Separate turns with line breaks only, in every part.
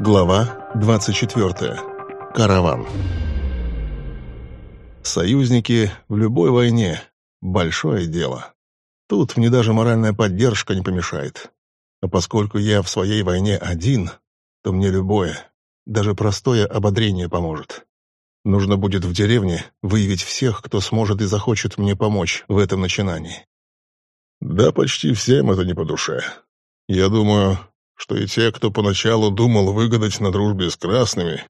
Глава 24. Караван. Союзники в любой войне — большое дело. Тут мне даже моральная поддержка не помешает. А поскольку я в своей войне один, то мне любое, даже простое ободрение поможет. Нужно будет в деревне выявить всех, кто сможет и захочет мне помочь в этом начинании. Да почти всем это не по душе. Я думаю, что и те, кто поначалу думал выгадать на дружбе с красными,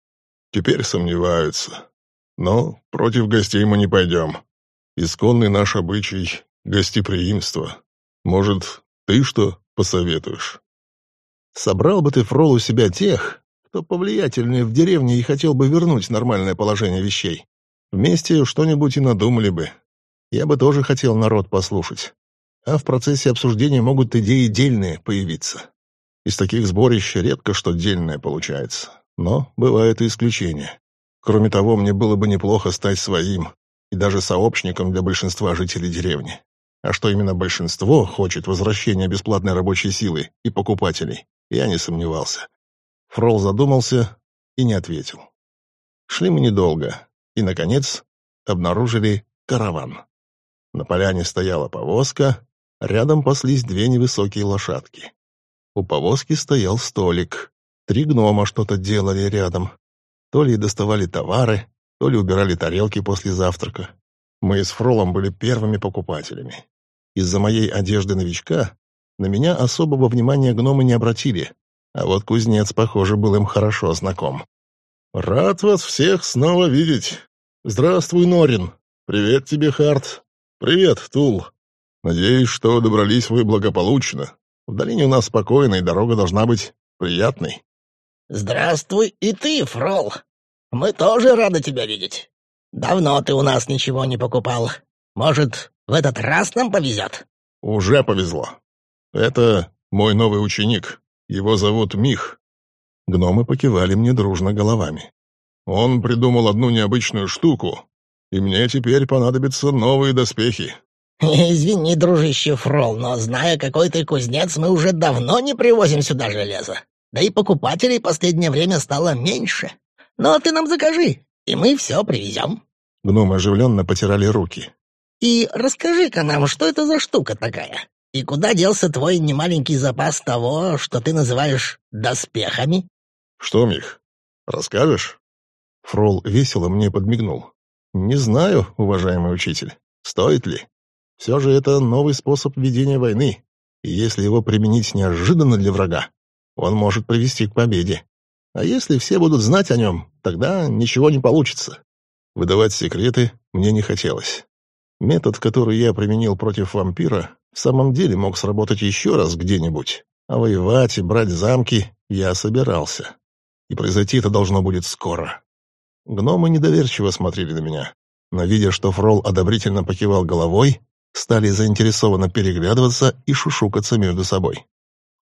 теперь сомневаются. Но против гостей мы не пойдем. Исконный наш обычай — гостеприимство. Может, ты что посоветуешь? Собрал бы ты, Фрол, у себя тех, кто повлиятельнее в деревне и хотел бы вернуть нормальное положение вещей. Вместе что-нибудь и надумали бы. Я бы тоже хотел народ послушать. А в процессе обсуждения могут идеи дельные появиться. Из таких сборищ редко что дельное получается, но бывают и исключения. Кроме того, мне было бы неплохо стать своим и даже сообщником для большинства жителей деревни. А что именно большинство хочет возвращения бесплатной рабочей силы и покупателей, я не сомневался. Фрол задумался и не ответил. Шли мы недолго, и, наконец, обнаружили караван. На поляне стояла повозка, рядом паслись две невысокие лошадки. У повозки стоял столик. Три гнома что-то делали рядом. То ли доставали товары, то ли убирали тарелки после завтрака. Мы с Фролом были первыми покупателями. Из-за моей одежды новичка на меня особого внимания гномы не обратили, а вот кузнец, похоже, был им хорошо знаком. «Рад вас всех снова видеть. Здравствуй, Норин. Привет тебе, Харт. Привет, Тул. Надеюсь, что добрались вы благополучно. В долине у нас спокойно, и дорога должна быть приятной».
«Здравствуй и ты, Фрол. Мы тоже рады тебя видеть. Давно ты у нас ничего не покупал. Может, в этот раз нам повезет?»
«Уже повезло. Это мой новый ученик. Его зовут Мих». Гномы покивали мне дружно головами. «Он придумал одну необычную штуку, и мне теперь понадобятся новые доспехи.
«Извини, дружище Фрол, но, зная, какой ты кузнец, мы уже давно не привозим сюда железо. Да и покупателей последнее время стало меньше. Но ты нам закажи, и мы все привезем».
Гномы оживленно потирали руки.
«И расскажи-ка нам, что это за штука такая? И куда делся твой немаленький запас того, что ты называешь доспехами?»
«Что, Мих, расскажешь?» Фрол весело мне подмигнул. «Не знаю, уважаемый учитель, стоит ли?» Все же это новый способ ведения войны, и если его применить неожиданно для врага, он может привести к победе. А если все будут знать о нем, тогда ничего не получится. Выдавать секреты мне не хотелось. Метод, который я применил против вампира, в самом деле мог сработать еще раз где-нибудь, а воевать и брать замки я собирался. И произойти это должно будет скоро. Гномы недоверчиво смотрели на меня, но, видя, что Фрол одобрительно покивал головой, стали заинтересованно переглядываться и шушукаться между собой.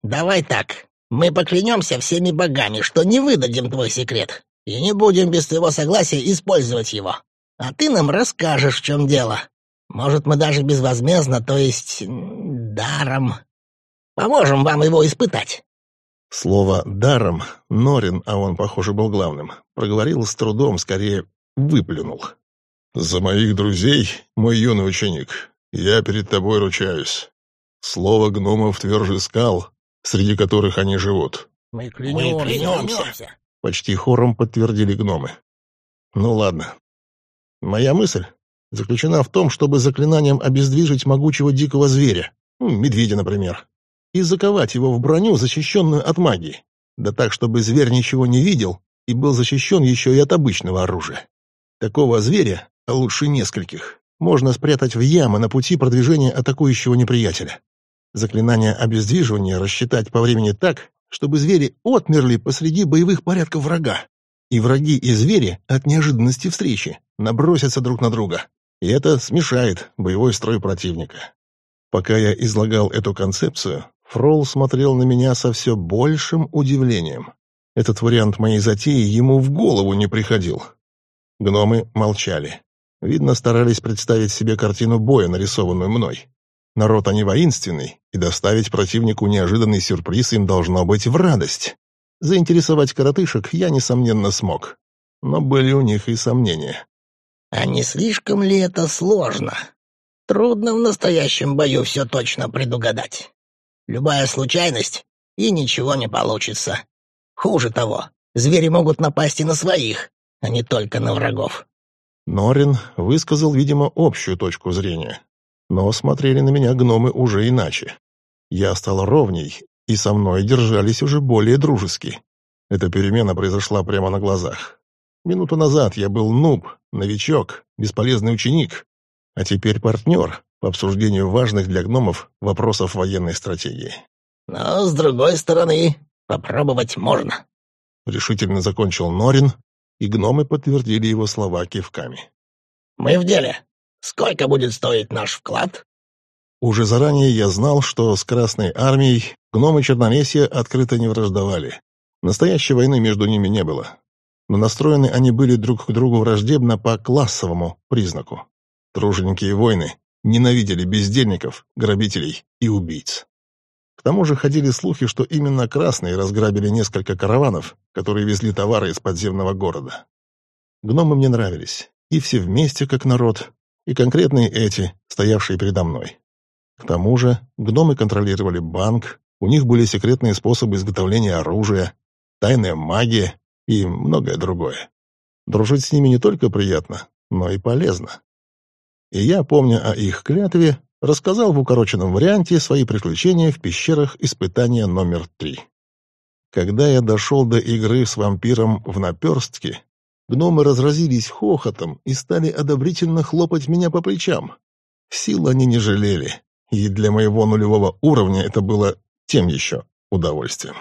«Давай так. Мы поклянемся всеми богами, что не выдадим твой секрет и не будем без твоего согласия использовать его. А ты нам расскажешь, в чем дело. Может, мы даже безвозмездно, то есть даром, поможем вам его испытать».
Слово «даром» Норин, а он, похоже, был главным, проговорил с трудом, скорее выплюнул. «За моих друзей, мой юный ученик, я перед тобой ручаюсь. Слово гномов тверже скал, среди которых они живут.
Мы клянемся. Мы клянемся.
Почти хором подтвердили гномы. Ну ладно. Моя мысль заключена в том, чтобы заклинанием обездвижить могучего дикого зверя, ну, медведя, например, и заковать его в броню, защищенную от магии. Да так, чтобы зверь ничего не видел и был защищен еще и от обычного оружия. Такого зверя, а лучше нескольких, можно спрятать в ямы на пути продвижения атакующего неприятеля. Заклинание обездвиживания рассчитать по времени так, чтобы звери отмерли посреди боевых порядков врага. И враги и звери от неожиданности встречи набросятся друг на друга. И это смешает боевой строй противника. Пока я излагал эту концепцию, Фрол смотрел на меня со все большим удивлением. Этот вариант моей затеи ему в голову не приходил. Гномы молчали. Видно, старались представить себе картину боя, нарисованную мной. Народ они воинственный, и доставить противнику неожиданный сюрприз им должно быть в радость. заинтересовать коротышек я, несомненно, смог. Но были у них и сомнения.
А не слишком ли это сложно? Трудно в настоящем бою все точно предугадать. Любая случайность, и ничего не получится. Хуже того, звери могут напасть и на своих, а не только на врагов.
Норин высказал, видимо, общую точку зрения. Но смотрели на меня гномы уже иначе. Я стал ровней, и со мной держались уже более дружески. Эта перемена произошла прямо на глазах. Минуту назад я был нуб, новичок, бесполезный ученик, а теперь партнер по обсуждению важных для гномов вопросов военной стратегии.
Но, с другой стороны, попробовать можно.
Решительно закончил Норин, и гномы подтвердили его слова кивками.
«Мы в деле. Сколько будет стоить наш вклад?»
Уже заранее я знал, что с Красной Армией гномы Черномесья открыто не враждовали. Настоящей войны между ними не было. Но настроены они были друг к другу враждебно по классовому признаку. Труженики и воины ненавидели бездельников, грабителей и убийц. Тому же ходили слухи, что именно красные разграбили несколько караванов, которые везли товары из подземного города. Гномы мне нравились, и все вместе, как народ, и конкретные эти, стоявшие передо мной. К тому же гномы контролировали банк, у них были секретные способы изготовления оружия, тайная магия и многое другое. Дружить с ними не только приятно, но и полезно. И я, помня о их клятве, рассказал в укороченном варианте свои приключения в пещерах испытания номер три. Когда я дошел до игры с вампиром в наперстке, гномы разразились хохотом и стали одобрительно хлопать меня по плечам. Сил они не жалели, и для моего нулевого уровня это было тем еще удовольствием.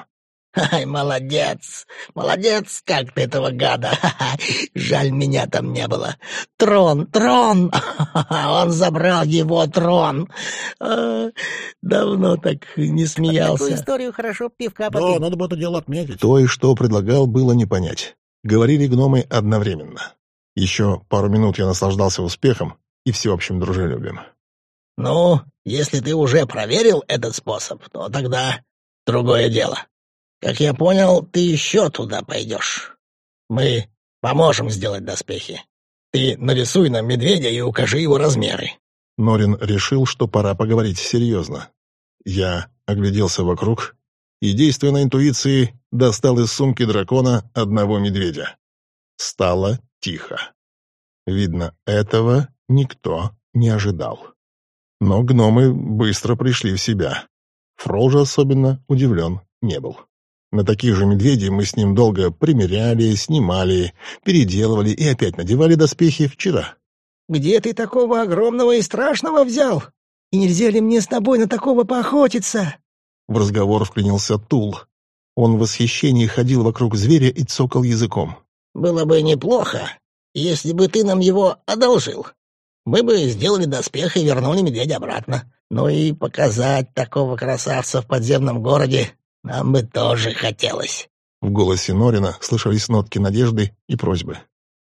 Ай, молодец, молодец, как ты этого гада. Жаль, меня там не было. Трон, трон! Он забрал его трон. А, давно так не смеялся.
Такую историю хорошо пивка
Да, надо бы это дело отметить.
То и что предлагал, было не понять. Говорили гномы одновременно. Еще пару минут я наслаждался успехом и всеобщим дружелюбием.
Ну, если ты уже проверил этот способ, то тогда другое дело. Как я понял, ты еще туда пойдешь. Мы поможем сделать доспехи. Ты нарисуй нам медведя и укажи его размеры.
Норин решил, что пора поговорить серьезно. Я огляделся вокруг и, действуя на интуиции, достал из сумки дракона одного медведя. Стало тихо. Видно, этого никто не ожидал. Но гномы быстро пришли в себя. Фрол же особенно удивлен не был. На таких же медведей мы с ним долго примеряли, снимали, переделывали и опять надевали доспехи вчера.
«Где ты такого огромного и страшного взял? И нельзя ли мне с тобой на такого поохотиться?»
В разговор вклинился Тул. Он в восхищении ходил вокруг зверя и цокал языком.
«Было бы неплохо, если бы ты нам его одолжил. Мы бы сделали доспех и вернули медведя обратно. Ну и показать такого красавца в подземном городе нам бы тоже хотелось».
В голосе Норина слышались нотки надежды и просьбы.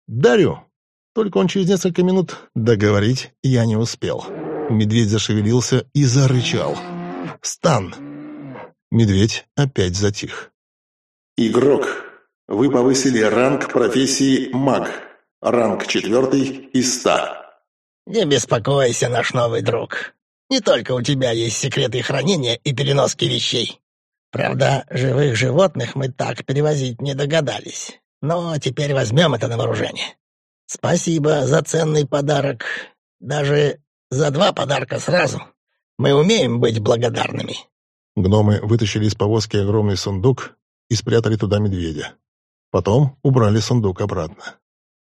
«Дарю!» Только он через несколько минут договорить я не успел. Медведь зашевелился и зарычал. «Стан!» Медведь опять затих. «Игрок, вы повысили ранг профессии маг. Ранг четвертый из ста.
«Не беспокойся, наш новый друг. Не только у тебя есть секреты хранения и переноски вещей. Правда, живых животных мы так перевозить не догадались. Но теперь возьмем это на вооружение. Спасибо за ценный подарок. Даже за два подарка сразу. Мы умеем быть благодарными».
Гномы вытащили из повозки огромный сундук и спрятали туда медведя. Потом убрали сундук обратно.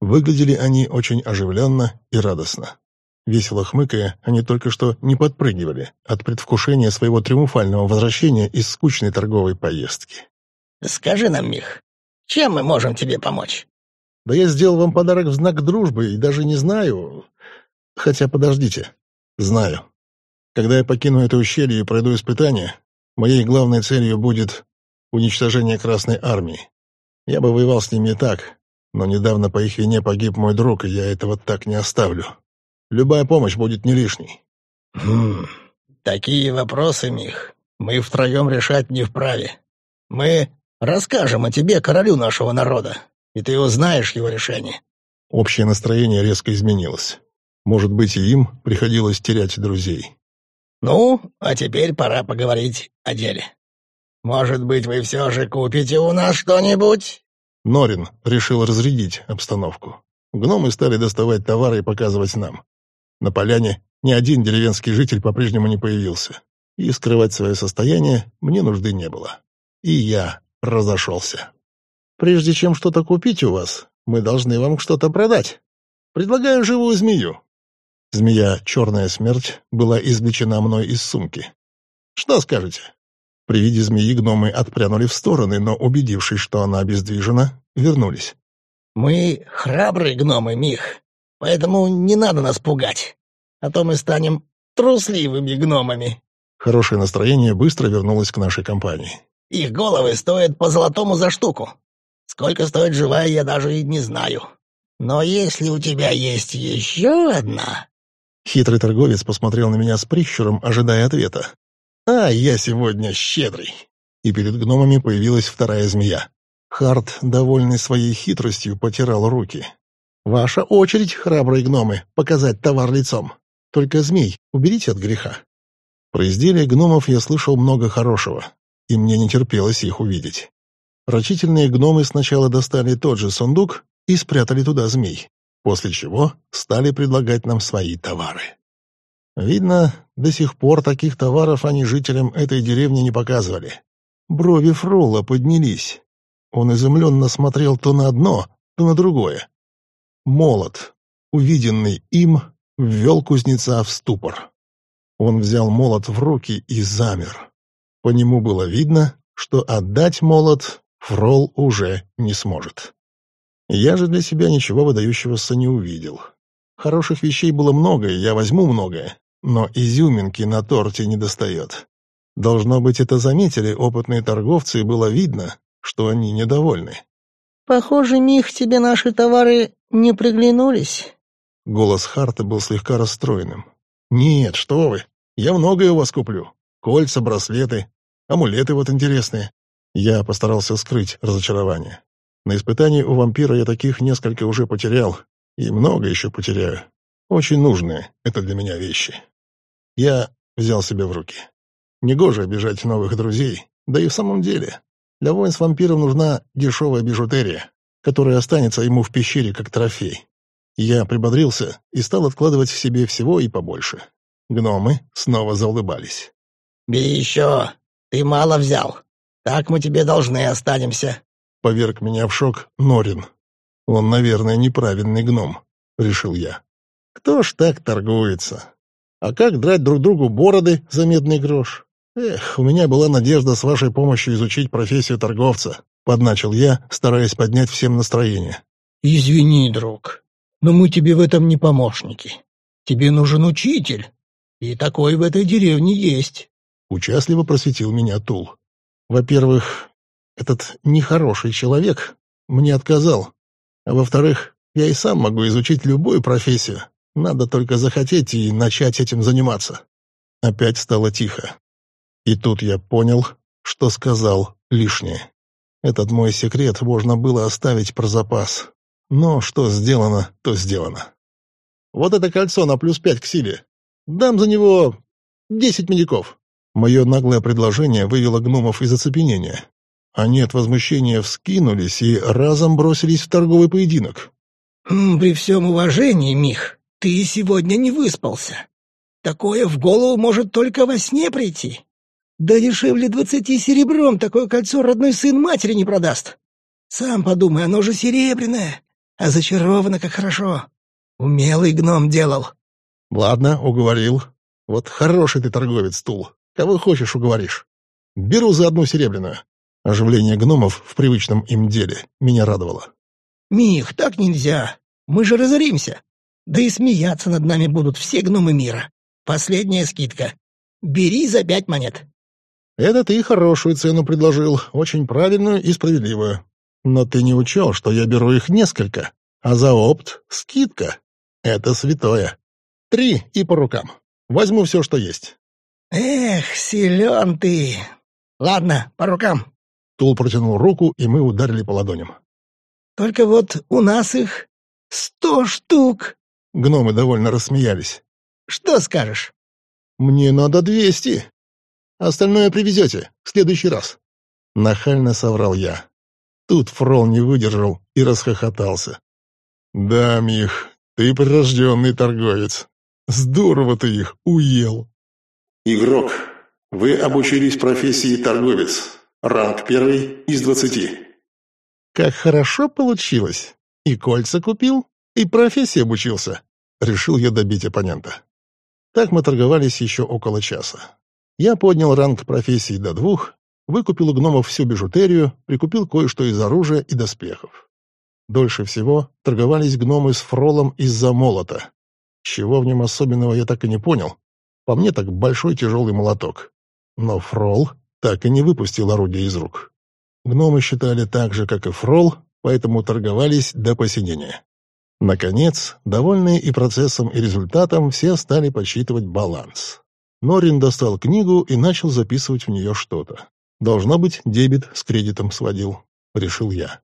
Выглядели они очень оживленно и радостно. Весело хмыкая, они только что не подпрыгивали от предвкушения своего триумфального возвращения из скучной торговой поездки.
«Скажи нам, Мих, чем мы можем тебе помочь?»
«Да я сделал вам подарок в знак дружбы и даже не знаю... Хотя, подождите, знаю. Когда я покину это ущелье и пройду испытание, моей главной целью будет уничтожение Красной Армии. Я бы воевал с ними и так, но недавно по их вине погиб мой друг, и я этого так не оставлю. Любая помощь будет не лишней».
«Хм, такие вопросы, Мих, мы втроем решать не вправе. Мы Расскажем о тебе королю нашего народа, и ты узнаешь его решение».
Общее настроение резко изменилось. Может быть, и им приходилось терять друзей.
«Ну, а теперь пора поговорить о деле. Может быть, вы все же купите у нас что-нибудь?»
Норин решил разрядить обстановку. Гномы стали доставать товары и показывать нам. На поляне ни один деревенский житель по-прежнему не появился, и скрывать свое состояние мне нужды не было. И я разошелся. «Прежде чем что-то купить у вас, мы должны вам что-то продать. Предлагаю живую змею. Змея «Черная смерть» была извлечена мной из сумки. Что скажете? При виде змеи гномы отпрянули в стороны, но, убедившись, что она обездвижена, вернулись.
«Мы храбрые гномы, Мих, поэтому не надо нас пугать, а то мы станем трусливыми гномами».
Хорошее настроение быстро вернулось к нашей компании.
«Их головы стоят по золотому за штуку. Сколько стоит живая, я даже и не знаю. Но если у тебя есть еще одна,
Хитрый торговец посмотрел на меня с прищуром, ожидая ответа. «А, я сегодня щедрый!» И перед гномами появилась вторая змея. Харт, довольный своей хитростью, потирал руки. «Ваша очередь, храбрые гномы, показать товар лицом. Только змей уберите от греха». Про изделия гномов я слышал много хорошего, и мне не терпелось их увидеть. Рачительные гномы сначала достали тот же сундук и спрятали туда змей после чего стали предлагать нам свои товары. Видно, до сих пор таких товаров они жителям этой деревни не показывали. Брови Фрола поднялись. Он изумленно смотрел то на одно, то на другое. Молот, увиденный им, ввел кузнеца в ступор. Он взял молот в руки и замер. По нему было видно, что отдать молот Фрол уже не сможет. Я же для себя ничего выдающегося не увидел. Хороших вещей было много, и я возьму многое, но изюминки на торте не достает. Должно быть, это заметили опытные торговцы, и было видно, что они недовольны.
«Похоже, Мих, тебе наши товары не приглянулись».
Голос Харта был слегка расстроенным. «Нет, что вы, я многое у вас куплю. Кольца, браслеты, амулеты вот интересные». Я постарался скрыть разочарование. На испытании у вампира я таких несколько уже потерял, и много еще потеряю. Очень нужные это для меня вещи. Я взял себя в руки. Негоже обижать новых друзей, да и в самом деле. Для воин с вампиром нужна дешевая бижутерия, которая останется ему в пещере как трофей. Я прибодрился и стал откладывать себе всего и побольше. Гномы снова заулыбались.
«Бери еще! Ты мало взял. Так мы тебе должны останемся»,
Поверг меня в шок Норин. Он, наверное, неправильный гном, решил я. Кто ж так торгуется? А как драть друг другу бороды за медный грош? Эх, у меня была надежда с вашей помощью изучить профессию торговца, подначил я, стараясь поднять всем настроение.
Извини, друг, но мы тебе в этом не помощники. Тебе нужен учитель, и такой в этой деревне есть.
Участливо просветил меня Тул. Во-первых, этот нехороший человек мне отказал. А во-вторых, я и сам могу изучить любую профессию. Надо только захотеть и начать этим заниматься. Опять стало тихо. И тут я понял, что сказал лишнее. Этот мой секрет можно было оставить про запас. Но что сделано, то сделано. Вот это кольцо на плюс пять к силе. Дам за него десять медиков. Мое наглое предложение вывело гномов из оцепенения. Они от возмущения вскинулись и разом бросились в торговый поединок.
«При всем уважении, Мих, ты сегодня не выспался. Такое в голову может только во сне прийти. Да дешевле двадцати серебром такое кольцо родной сын матери не продаст. Сам подумай, оно же серебряное, а зачаровано как хорошо. Умелый гном делал».
«Ладно, уговорил. Вот хороший ты торговец, Тул. Кого хочешь, уговоришь. Беру за одну серебряную. Оживление гномов в привычном им деле меня радовало.
«Мих, так нельзя. Мы же разоримся. Да и смеяться над нами будут все гномы мира. Последняя скидка. Бери за пять монет».
«Это ты хорошую цену предложил, очень правильную и справедливую. Но ты не учел, что я беру их несколько, а за опт — скидка. Это святое. Три и по рукам. Возьму все, что есть».
«Эх, силен ты. Ладно, по рукам.
Тул протянул руку, и мы ударили по ладоням.
«Только вот у нас их сто штук!»
Гномы довольно рассмеялись.
«Что скажешь?»
«Мне надо двести. Остальное привезете в следующий раз». Нахально соврал я. Тут Фрол не выдержал и расхохотался. «Да, Мих, ты прирожденный торговец. Здорово ты их уел».
Игрок, вы обучились профессии торговец. Ранг первый из двадцати.
Как хорошо получилось. И кольца купил, и профессии обучился. Решил я добить оппонента. Так мы торговались еще около часа. Я поднял ранг профессии до двух, выкупил у гномов всю бижутерию, прикупил кое-что из оружия и доспехов. Дольше всего торговались гномы с фролом из-за молота. Чего в нем особенного я так и не понял. По мне так большой тяжелый молоток. Но фрол так и не выпустил орудие из рук. Гномы считали так же, как и фрол, поэтому торговались до посинения. Наконец, довольные и процессом, и результатом, все стали подсчитывать баланс. Норин достал книгу и начал записывать в нее что-то. Должно быть, дебет с кредитом сводил, решил я.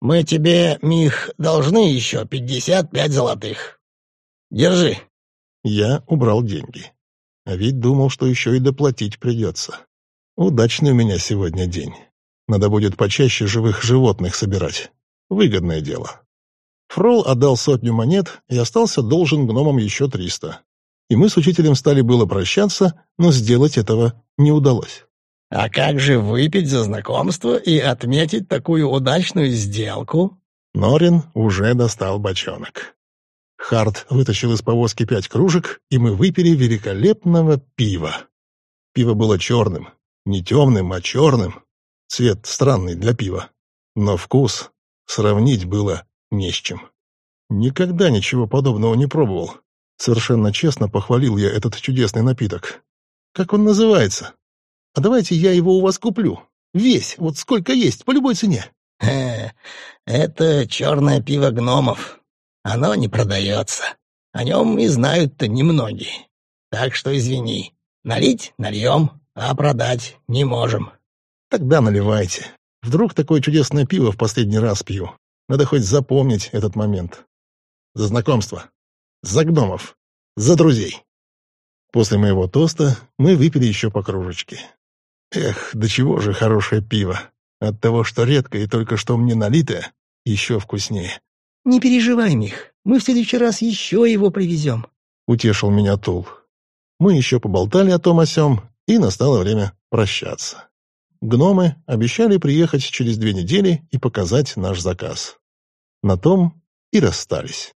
«Мы тебе, Мих, должны еще пятьдесят пять золотых. Держи».
Я убрал деньги. А ведь думал, что еще и доплатить придется. Удачный у меня сегодня день. Надо будет почаще живых животных собирать. Выгодное дело. Фрол отдал сотню монет и остался должен гномам еще триста. И мы с учителем стали было прощаться, но сделать этого не удалось.
«А как же выпить за знакомство и отметить такую удачную сделку?»
Норин уже достал бочонок. Харт вытащил из повозки пять кружек, и мы выпили великолепного пива. Пиво было черным, не темным, а черным. Цвет странный для пива. Но вкус сравнить было не с чем. Никогда ничего подобного не пробовал. Совершенно честно похвалил я этот чудесный напиток. Как он называется? А давайте я его у вас куплю. Весь, вот сколько есть, по любой цене.
Э, это черное пиво гномов. Оно не продается. О нем и знают-то немногие. Так что извини. Налить — нальем, а продать не можем.
Тогда наливайте. Вдруг такое чудесное пиво в последний раз пью. Надо хоть запомнить этот момент. За знакомство. За гномов. За друзей. После моего тоста мы выпили еще по кружечке. Эх, до чего же хорошее пиво. От того, что редко и только что мне налитое, еще вкуснее.
«Не переживай, Мих, мы в следующий раз еще его привезем», —
утешил меня Тул. Мы еще поболтали о том о сём, и настало время прощаться. Гномы обещали приехать через две недели и показать наш заказ. На том и расстались.